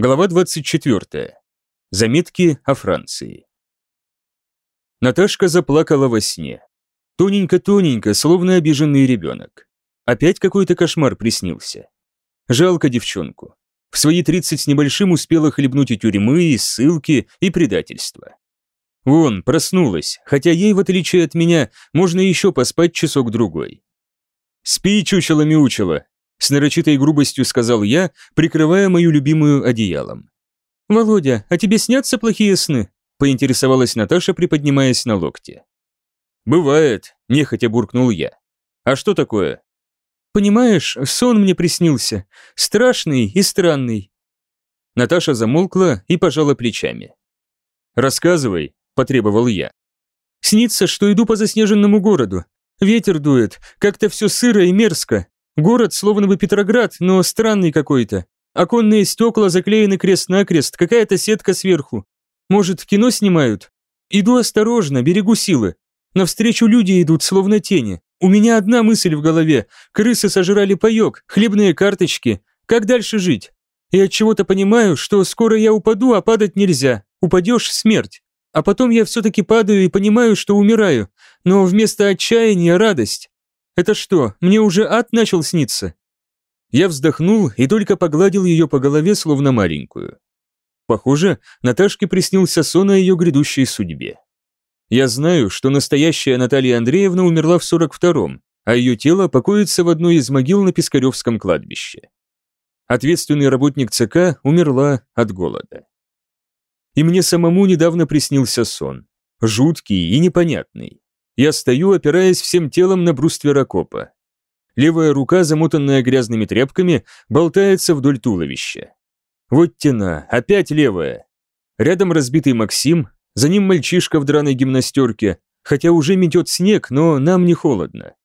Глава 24. Заметки о Франции. Наташка заплакала во сне. Тоненько-тоненько, словно обиженный ребенок. Опять какой-то кошмар приснился. Жалко девчонку. В свои 30 с небольшим успела хлебнуть и тюрьмы, и ссылки, и предательства. Вон, проснулась, хотя ей, в отличие от меня, можно еще поспать часок-другой. «Спи, чучело-мяучело», с нарочитой грубостью сказал я, прикрывая мою любимую одеялом. «Володя, а тебе снятся плохие сны?» поинтересовалась Наташа, приподнимаясь на локте. «Бывает», – нехотя буркнул я. «А что такое?» «Понимаешь, сон мне приснился. Страшный и странный». Наташа замолкла и пожала плечами. «Рассказывай», – потребовал я. «Снится, что иду по заснеженному городу. Ветер дует, как-то все сыро и мерзко. Город словно бы Петроград, но странный какой-то. Оконные стекла заклеены крест-накрест, какая-то сетка сверху. Может, кино снимают? Иду осторожно, берегу силы. Навстречу люди идут, словно тени. У меня одна мысль в голове. Крысы сожрали паёк, хлебные карточки. Как дальше жить? И от чего-то понимаю, что скоро я упаду, а падать нельзя. Упадешь – смерть. А потом я все-таки падаю и понимаю, что умираю. Но вместо отчаяния – радость. Это что, мне уже ад начал сниться? Я вздохнул и только погладил ее по голове, словно маленькую. Похоже, Наташке приснился сон о ее грядущей судьбе. Я знаю, что настоящая Наталья Андреевна умерла в 42-м, а ее тело покоится в одной из могил на Пискаревском кладбище. Ответственный работник ЦК умерла от голода. И мне самому недавно приснился сон. Жуткий и непонятный. Я стою, опираясь всем телом на бруствер окопа. Левая рука, замотанная грязными тряпками, болтается вдоль туловища. Вот тена, опять левая. Рядом разбитый Максим, за ним мальчишка в драной гимнастерке, хотя уже метет снег, но нам не холодно.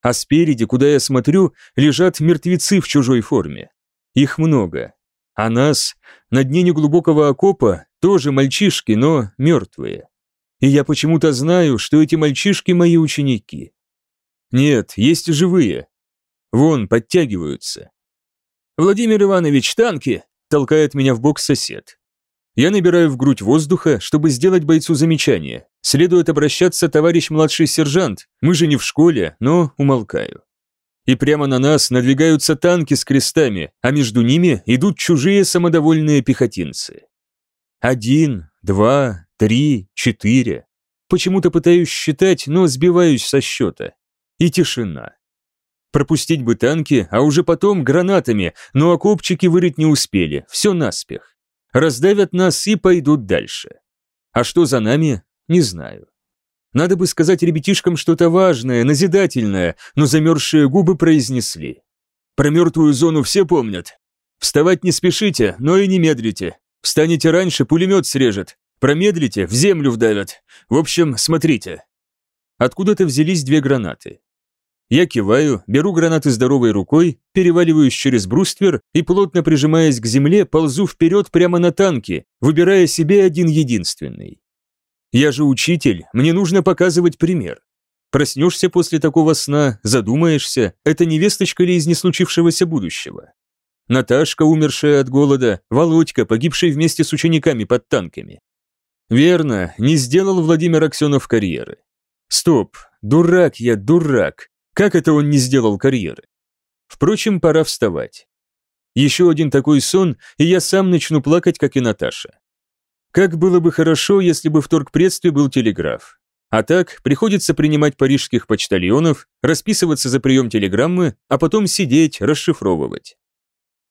А спереди, куда я смотрю, лежат мертвецы в чужой форме. Их много. А нас, на дне неглубокого окопа, тоже мальчишки, но мертвые. И я почему-то знаю, что эти мальчишки мои ученики. Нет, есть живые. Вон, подтягиваются. «Владимир Иванович, танки!» – толкает меня в бок сосед. Я набираю в грудь воздуха, чтобы сделать бойцу замечание. Следует обращаться, товарищ младший сержант, мы же не в школе, но умолкаю. И прямо на нас надвигаются танки с крестами, а между ними идут чужие самодовольные пехотинцы. Один, два, три, четыре. Почему-то пытаюсь считать, но сбиваюсь со счета. И тишина. Пропустить бы танки, а уже потом гранатами, но окопчики вырыть не успели, все наспех. Раздавят нас и пойдут дальше. А что за нами, не знаю. Надо бы сказать ребятишкам что-то важное, назидательное, но замерзшие губы произнесли. Про мертвую зону все помнят. Вставать не спешите, но и не медлите. Встанете раньше, пулемет срежет. Промедлите, в землю вдавят. В общем, смотрите. Откуда-то взялись две гранаты. Я киваю, беру гранаты здоровой рукой, переваливаюсь через бруствер и, плотно прижимаясь к земле, ползу вперед прямо на танки, выбирая себе один единственный. Я же учитель, мне нужно показывать пример. Проснешься после такого сна, задумаешься, это не весточка ли из неслучившегося будущего? Наташка, умершая от голода, Володька, погибший вместе с учениками под танками. Верно, не сделал Владимир Аксенов карьеры. Стоп, дурак я, дурак. Как это он не сделал карьеры? Впрочем, пора вставать. Еще один такой сон, и я сам начну плакать, как и Наташа. Как было бы хорошо, если бы в торгпредстве был телеграф. А так, приходится принимать парижских почтальонов, расписываться за прием телеграммы, а потом сидеть, расшифровывать.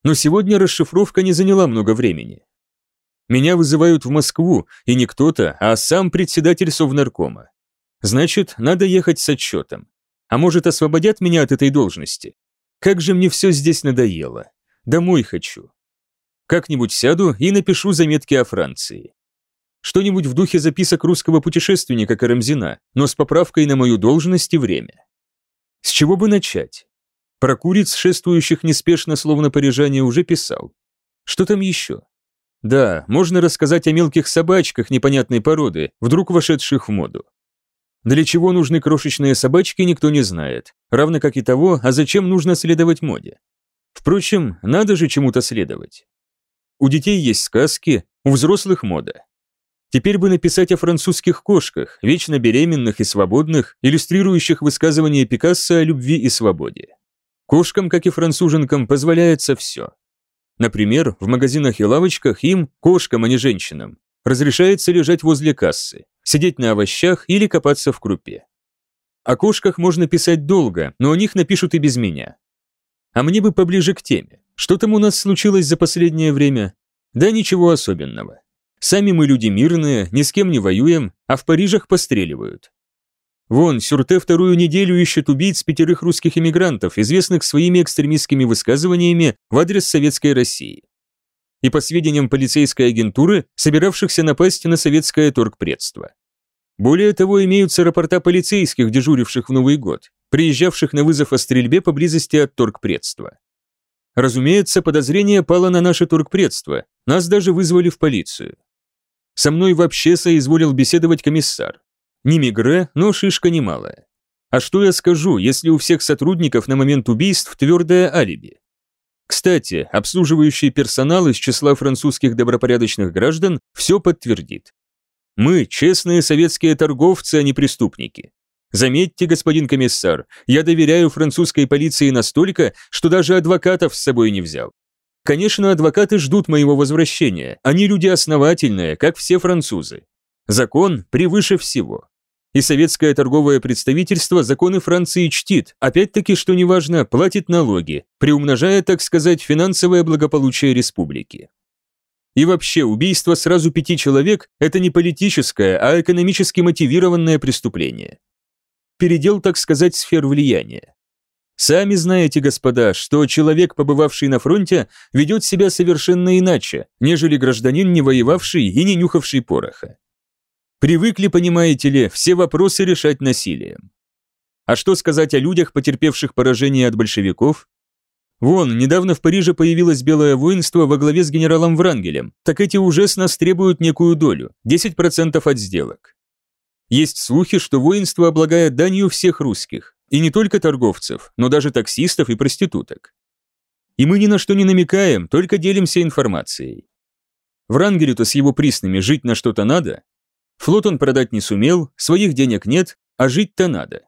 Но сегодня расшифровка не заняла много времени. Меня вызывают в Москву, и не кто-то, а сам председатель Совнаркома. Значит, надо ехать с отчетом. А может, освободят меня от этой должности? Как же мне все здесь надоело. Домой хочу. Как-нибудь сяду и напишу заметки о Франции. Что-нибудь в духе записок русского путешественника Карамзина, но с поправкой на мою должность и время. С чего бы начать? Про куриц, шествующих неспешно, словно парижане, уже писал. Что там еще? Да, можно рассказать о мелких собачках непонятной породы, вдруг вошедших в моду. Для чего нужны крошечные собачки, никто не знает, равно как и того, а зачем нужно следовать моде. Впрочем, надо же чему-то следовать. У детей есть сказки, у взрослых мода. Теперь бы написать о французских кошках, вечно беременных и свободных, иллюстрирующих высказывания Пикассо о любви и свободе. Кошкам, как и француженкам, позволяется все. Например, в магазинах и лавочках им, кошкам, а не женщинам, разрешается лежать возле кассы, сидеть на овощах или копаться в крупе. О кошках можно писать долго, но о них напишут и без меня. А мне бы поближе к теме. Что там у нас случилось за последнее время? Да ничего особенного. Сами мы люди мирные, ни с кем не воюем, а в Парижах постреливают. Вон, Сюрте вторую неделю ищет убийц пятерых русских эмигрантов, известных своими экстремистскими высказываниями в адрес Советской России. И по сведениям полицейской агентуры, собиравшихся напасть на советское торгпредство. Более того, имеются рапорта полицейских, дежуривших в Новый год, приезжавших на вызов о стрельбе поблизости от торгпредства. Разумеется, подозрение пало на наше торгпредство, нас даже вызвали в полицию. Со мной вообще соизволил беседовать комиссар. Не мигре, но шишка немалая. А что я скажу, если у всех сотрудников на момент убийств твердое алиби? Кстати, обслуживающий персонал из числа французских добропорядочных граждан все подтвердит. Мы – честные советские торговцы, а не преступники. Заметьте, господин комиссар, я доверяю французской полиции настолько, что даже адвокатов с собой не взял. Конечно, адвокаты ждут моего возвращения, они люди основательные, как все французы. Закон превыше всего. И советское торговое представительство законы Франции чтит, опять-таки, что неважно, платит налоги, приумножая, так сказать, финансовое благополучие республики. И вообще, убийство сразу пяти человек – это не политическое, а экономически мотивированное преступление. Передел, так сказать, сфер влияния. Сами знаете, господа, что человек, побывавший на фронте, ведет себя совершенно иначе, нежели гражданин, не воевавший и не нюхавший пороха. Привыкли, понимаете ли, все вопросы решать насилием. А что сказать о людях, потерпевших поражение от большевиков? Вон, недавно в Париже появилось белое воинство во главе с генералом Врангелем, так эти уже с требуют некую долю, 10% от сделок. Есть слухи, что воинство облагает данью всех русских, и не только торговцев, но даже таксистов и проституток. И мы ни на что не намекаем, только делимся информацией. Врангелю-то с его приснами жить на что-то надо, Флот он продать не сумел, своих денег нет, а жить-то надо.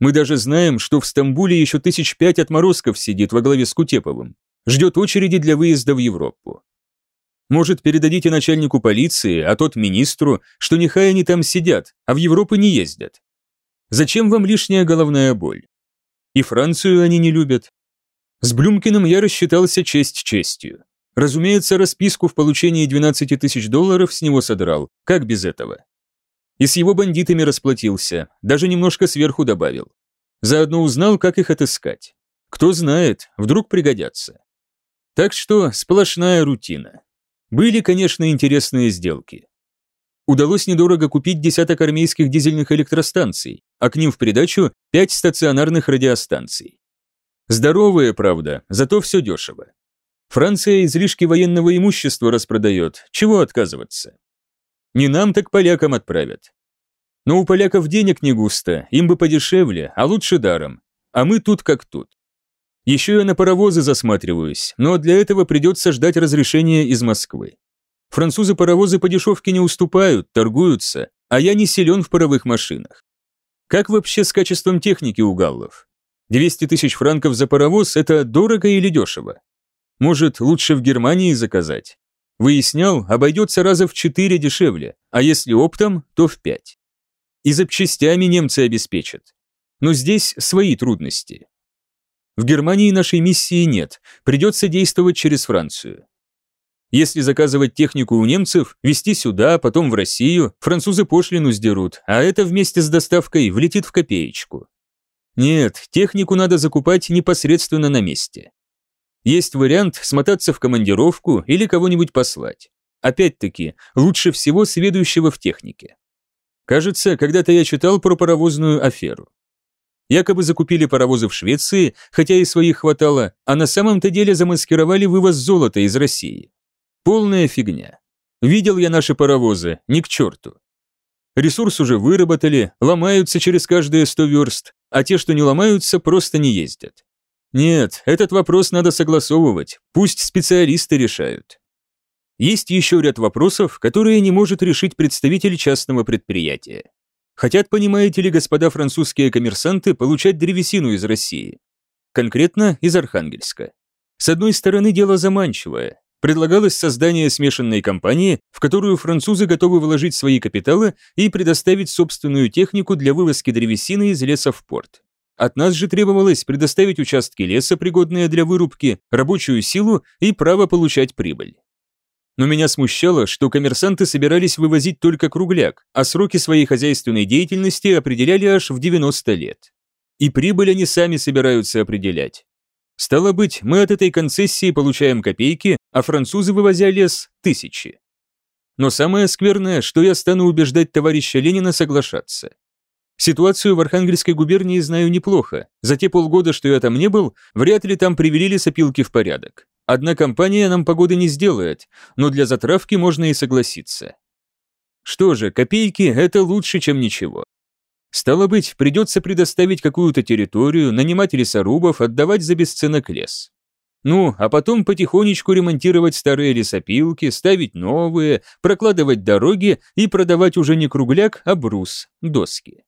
Мы даже знаем, что в Стамбуле еще тысяч пять отморозков сидит во главе с Кутеповым, ждет очереди для выезда в Европу. Может, передадите начальнику полиции, а тот министру, что нехай они там сидят, а в Европу не ездят. Зачем вам лишняя головная боль? И Францию они не любят. С Блюмкиным я рассчитался честь честью. Разумеется, расписку в получении 12 тысяч долларов с него содрал, как без этого. И с его бандитами расплатился, даже немножко сверху добавил. Заодно узнал, как их отыскать. Кто знает, вдруг пригодятся. Так что сплошная рутина. Были, конечно, интересные сделки. Удалось недорого купить десяток армейских дизельных электростанций, а к ним в придачу пять стационарных радиостанций. Здоровые, правда, зато все дешево. Франция излишки военного имущества распродает, чего отказываться? Не нам, так полякам отправят. Но у поляков денег не густо, им бы подешевле, а лучше даром. А мы тут как тут. Еще я на паровозы засматриваюсь, но для этого придется ждать разрешения из Москвы. Французы паровозы по дешевке не уступают, торгуются, а я не силен в паровых машинах. Как вообще с качеством техники у галлов? 200 тысяч франков за паровоз – это дорого или дешево? Может, лучше в Германии заказать? Выяснял, обойдется раза в четыре дешевле, а если оптом, то в пять. И запчастями немцы обеспечат. Но здесь свои трудности. В Германии нашей миссии нет, придется действовать через Францию. Если заказывать технику у немцев, везти сюда, потом в Россию, французы пошлину сдерут, а это вместе с доставкой влетит в копеечку. Нет, технику надо закупать непосредственно на месте. Есть вариант смотаться в командировку или кого-нибудь послать. Опять-таки, лучше всего сведущего в технике. Кажется, когда-то я читал про паровозную аферу. Якобы закупили паровозы в Швеции, хотя и своих хватало, а на самом-то деле замаскировали вывоз золота из России. Полная фигня. Видел я наши паровозы, ни к черту. Ресурс уже выработали, ломаются через каждые 100 верст, а те, что не ломаются, просто не ездят. Нет, этот вопрос надо согласовывать, пусть специалисты решают. Есть еще ряд вопросов, которые не может решить представитель частного предприятия. Хотят, понимаете ли, господа французские коммерсанты, получать древесину из России. Конкретно из Архангельска. С одной стороны, дело заманчивое. Предлагалось создание смешанной компании, в которую французы готовы вложить свои капиталы и предоставить собственную технику для вывозки древесины из леса в порт. От нас же требовалось предоставить участки леса, пригодные для вырубки, рабочую силу и право получать прибыль. Но меня смущало, что коммерсанты собирались вывозить только кругляк, а сроки своей хозяйственной деятельности определяли аж в 90 лет. И прибыль они сами собираются определять. Стало быть, мы от этой концессии получаем копейки, а французы, вывозя лес, тысячи. Но самое скверное, что я стану убеждать товарища Ленина соглашаться. Ситуацию в Архангельской губернии знаю неплохо. За те полгода, что я там не был, вряд ли там привели лесопилки в порядок. Одна компания нам погоды не сделает, но для затравки можно и согласиться. Что же, копейки – это лучше, чем ничего. Стало быть, придется предоставить какую-то территорию, нанимать лесорубов, отдавать за бесценок лес. Ну, а потом потихонечку ремонтировать старые лесопилки, ставить новые, прокладывать дороги и продавать уже не кругляк, а брус, доски.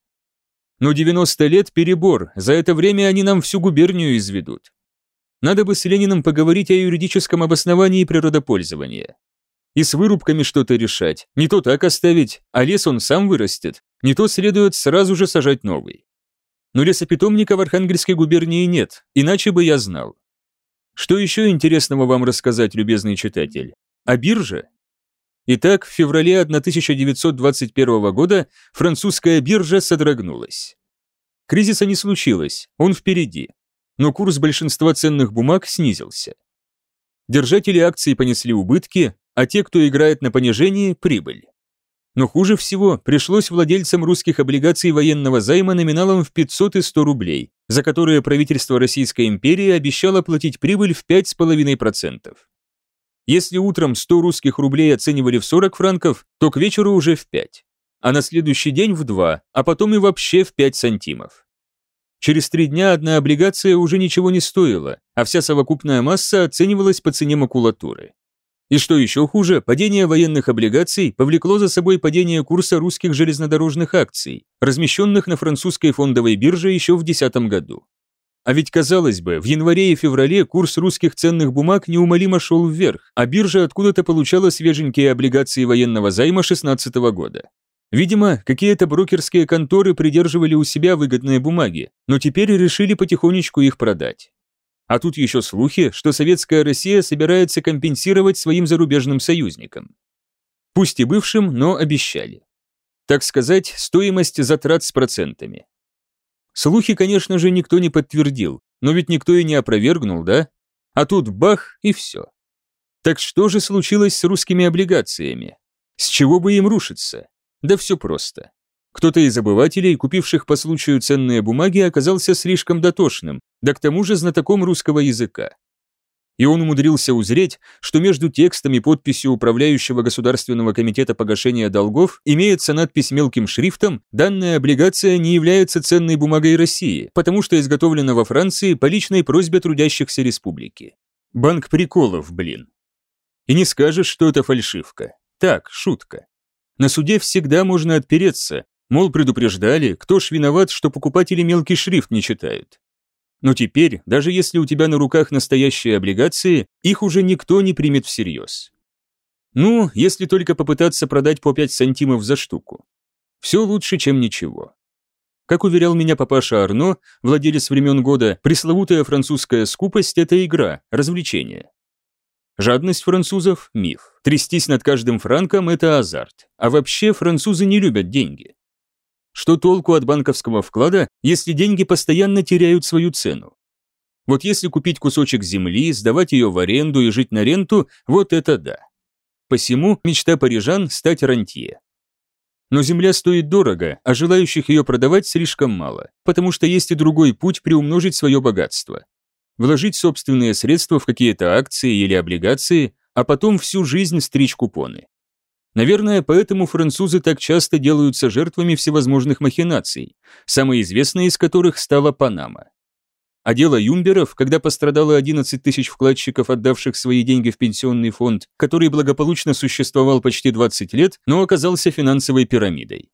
Но 90 лет – перебор, за это время они нам всю губернию изведут. Надо бы с Лениным поговорить о юридическом обосновании природопользования. И с вырубками что-то решать, не то так оставить, а лес он сам вырастет, не то следует сразу же сажать новый. Но лесопитомника в Архангельской губернии нет, иначе бы я знал. Что еще интересного вам рассказать, любезный читатель? О бирже? Итак, в феврале 1921 года французская биржа содрогнулась. Кризиса не случилось, он впереди. Но курс большинства ценных бумаг снизился. Держатели акций понесли убытки, а те, кто играет на понижении – прибыль. Но хуже всего пришлось владельцам русских облигаций военного займа номиналом в 500 и 100 рублей, за которые правительство Российской империи обещало платить прибыль в 5,5%. Если утром 100 русских рублей оценивали в 40 франков, то к вечеру уже в 5, а на следующий день в 2, а потом и вообще в 5 сантимов. Через три дня одна облигация уже ничего не стоила, а вся совокупная масса оценивалась по цене макулатуры. И что еще хуже, падение военных облигаций повлекло за собой падение курса русских железнодорожных акций, размещенных на французской фондовой бирже еще в 2010 году. А ведь, казалось бы, в январе и феврале курс русских ценных бумаг неумолимо шел вверх, а биржа откуда-то получала свеженькие облигации военного займа 2016 года. Видимо, какие-то брокерские конторы придерживали у себя выгодные бумаги, но теперь решили потихонечку их продать. А тут еще слухи, что советская Россия собирается компенсировать своим зарубежным союзникам. Пусть и бывшим, но обещали. Так сказать, стоимость затрат с процентами. Слухи, конечно же, никто не подтвердил, но ведь никто и не опровергнул, да? А тут бах и все. Так что же случилось с русскими облигациями? С чего бы им рушиться? Да все просто. Кто-то из обывателей, купивших по случаю ценные бумаги, оказался слишком дотошным, да к тому же знатоком русского языка. И он умудрился узреть, что между текстом и подписью Управляющего Государственного комитета погашения долгов имеется надпись мелким шрифтом «Данная облигация не является ценной бумагой России, потому что изготовлена во Франции по личной просьбе трудящихся республики». Банк приколов, блин. И не скажешь, что это фальшивка. Так, шутка. На суде всегда можно отпереться, мол, предупреждали, кто ж виноват, что покупатели мелкий шрифт не читают. Но теперь, даже если у тебя на руках настоящие облигации, их уже никто не примет всерьез. Ну, если только попытаться продать по 5 сантимов за штуку. Все лучше, чем ничего. Как уверял меня папаша Арно, владелец времен года, пресловутая французская скупость – это игра, развлечение. Жадность французов – миф. Трястись над каждым франком – это азарт. А вообще французы не любят деньги. Что толку от банковского вклада, если деньги постоянно теряют свою цену? Вот если купить кусочек земли, сдавать ее в аренду и жить на ренту, вот это да. Посему мечта парижан стать рантье. Но земля стоит дорого, а желающих ее продавать слишком мало, потому что есть и другой путь приумножить свое богатство. Вложить собственные средства в какие-то акции или облигации, а потом всю жизнь стричь купоны. Наверное, поэтому французы так часто делаются жертвами всевозможных махинаций, самой известной из которых стала Панама. А дело Юмберов, когда пострадало 11 тысяч вкладчиков, отдавших свои деньги в пенсионный фонд, который благополучно существовал почти 20 лет, но оказался финансовой пирамидой.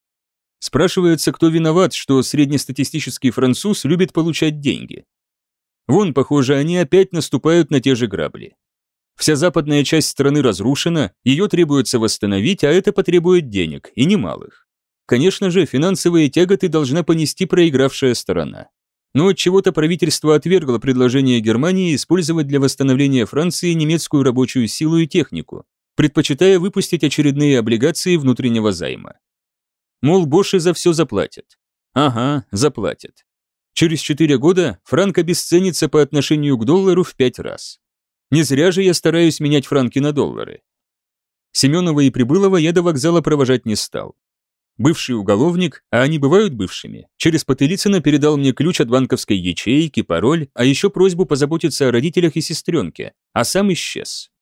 Спрашивается, кто виноват, что среднестатистический француз любит получать деньги. Вон, похоже, они опять наступают на те же грабли. Вся западная часть страны разрушена, ее требуется восстановить, а это потребует денег, и немалых. Конечно же, финансовые тяготы должна понести проигравшая сторона. Но от чего-то правительство отвергло предложение Германии использовать для восстановления Франции немецкую рабочую силу и технику, предпочитая выпустить очередные облигации внутреннего займа. Мол, Боши за все заплатят. Ага, заплатят. Через 4 года франк обесценится по отношению к доллару в 5 раз. Не зря же я стараюсь менять франки на доллары. Семенова и Прибылова я до вокзала провожать не стал. Бывший уголовник, а они бывают бывшими, через Потылицына передал мне ключ от банковской ячейки, пароль, а еще просьбу позаботиться о родителях и сестренке, а сам исчез.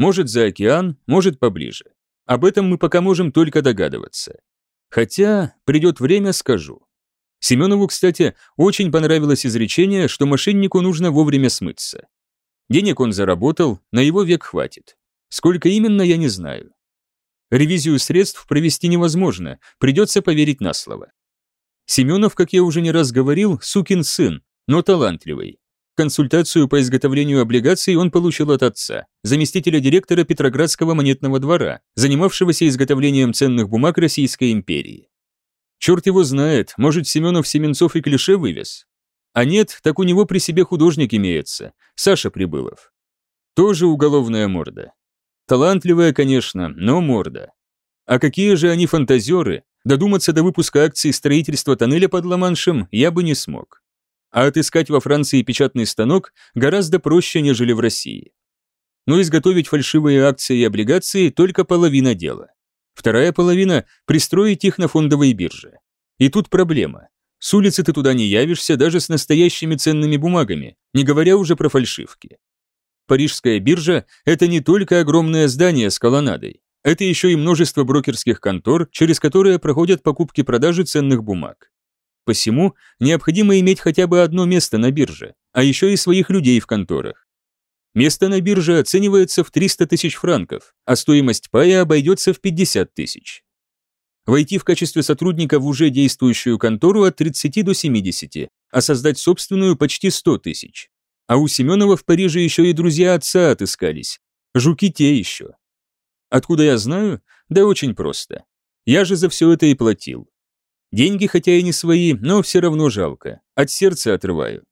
Может, за океан, может, поближе. Об этом мы пока можем только догадываться. Хотя, придет время, скажу. Семенову, кстати, очень понравилось изречение, что мошеннику нужно вовремя смыться. Денег он заработал, на его век хватит. Сколько именно, я не знаю. Ревизию средств провести невозможно, придется поверить на слово. Семенов, как я уже не раз говорил, сукин сын, но талантливый. Консультацию по изготовлению облигаций он получил от отца, заместителя директора Петроградского монетного двора, занимавшегося изготовлением ценных бумаг Российской империи. Черт его знает, может, Семенов Семенцов и клише вывез. А нет, так у него при себе художник имеется, Саша Прибылов. Тоже уголовная морда. Талантливая, конечно, но морда. А какие же они фантазеры, додуматься до выпуска акций строительства тоннеля под Ла-Маншем я бы не смог. А отыскать во Франции печатный станок гораздо проще, нежели в России. Но изготовить фальшивые акции и облигации только половина дела. Вторая половина – пристроить их на фондовой бирже. И тут проблема. С улицы ты туда не явишься даже с настоящими ценными бумагами, не говоря уже про фальшивки. Парижская биржа – это не только огромное здание с колоннадой, это еще и множество брокерских контор, через которые проходят покупки-продажи ценных бумаг. Посему необходимо иметь хотя бы одно место на бирже, а еще и своих людей в конторах. Место на бирже оценивается в 300 тысяч франков, а стоимость пая обойдется в 50 тысяч войти в качестве сотрудника в уже действующую контору от 30 до 70, а создать собственную почти 100 тысяч. А у Семенова в Париже еще и друзья отца отыскались. Жуки те еще. Откуда я знаю? Да очень просто. Я же за все это и платил. Деньги хотя и не свои, но все равно жалко. От сердца отрываю.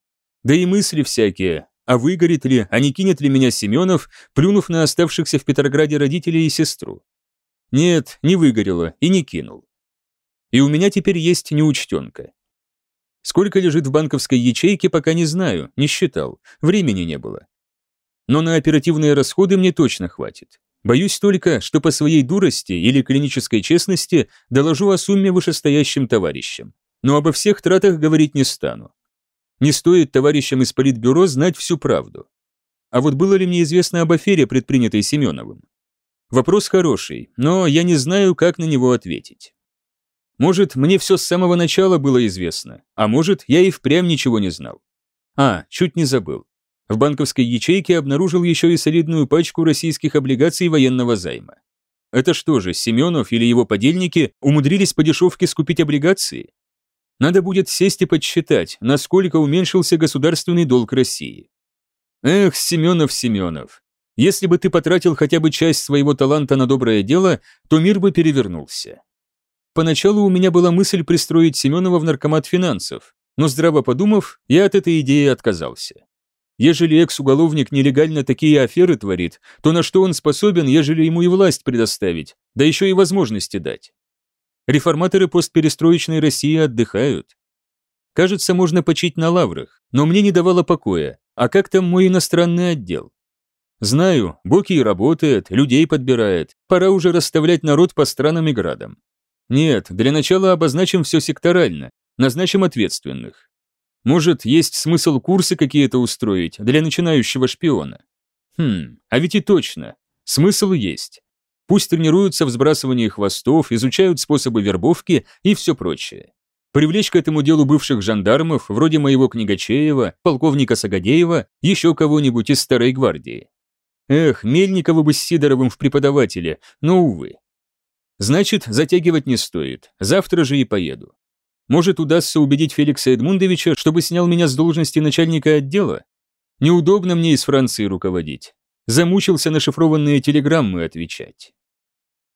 Да и мысли всякие. А выгорит ли, а не кинет ли меня Семенов, плюнув на оставшихся в Петрограде родителей и сестру? Нет, не выгорело и не кинул. И у меня теперь есть неучтенка. Сколько лежит в банковской ячейке, пока не знаю, не считал, времени не было. Но на оперативные расходы мне точно хватит. Боюсь только, что по своей дурости или клинической честности доложу о сумме вышестоящим товарищам. Но обо всех тратах говорить не стану. Не стоит товарищам из политбюро знать всю правду. А вот было ли мне известно об афере, предпринятой Семеновым? Вопрос хороший, но я не знаю, как на него ответить. Может, мне все с самого начала было известно, а может, я и впрямь ничего не знал. А, чуть не забыл. В банковской ячейке обнаружил еще и солидную пачку российских облигаций военного займа. Это что же, Семенов или его подельники умудрились по дешевке скупить облигации? Надо будет сесть и подсчитать, насколько уменьшился государственный долг России. Эх, Семенов, Семенов, если бы ты потратил хотя бы часть своего таланта на доброе дело, то мир бы перевернулся. Поначалу у меня была мысль пристроить Семенова в наркомат финансов, но здраво подумав, я от этой идеи отказался. Ежели экс-уголовник нелегально такие аферы творит, то на что он способен, ежели ему и власть предоставить, да еще и возможности дать? Реформаторы постперестроечной России отдыхают. Кажется, можно почить на лаврах, но мне не давало покоя, а как там мой иностранный отдел? Знаю, Боки работает, людей подбирает. Пора уже расставлять народ по странам и градам. Нет, для начала обозначим все секторально, назначим ответственных. Может, есть смысл курсы какие-то устроить для начинающего шпиона? Хм, а ведь и точно. Смысл есть. Пусть тренируются в сбрасывании хвостов, изучают способы вербовки и все прочее. Привлечь к этому делу бывших жандармов, вроде моего Книгачеева, полковника Сагадеева, еще кого-нибудь из Старой Гвардии. Эх, Мельникова бы с Сидоровым в преподавателе, но, увы. Значит, затягивать не стоит, завтра же и поеду. Может, удастся убедить Феликса Эдмундовича, чтобы снял меня с должности начальника отдела? Неудобно мне из Франции руководить. Замучился на шифрованные телеграммы отвечать.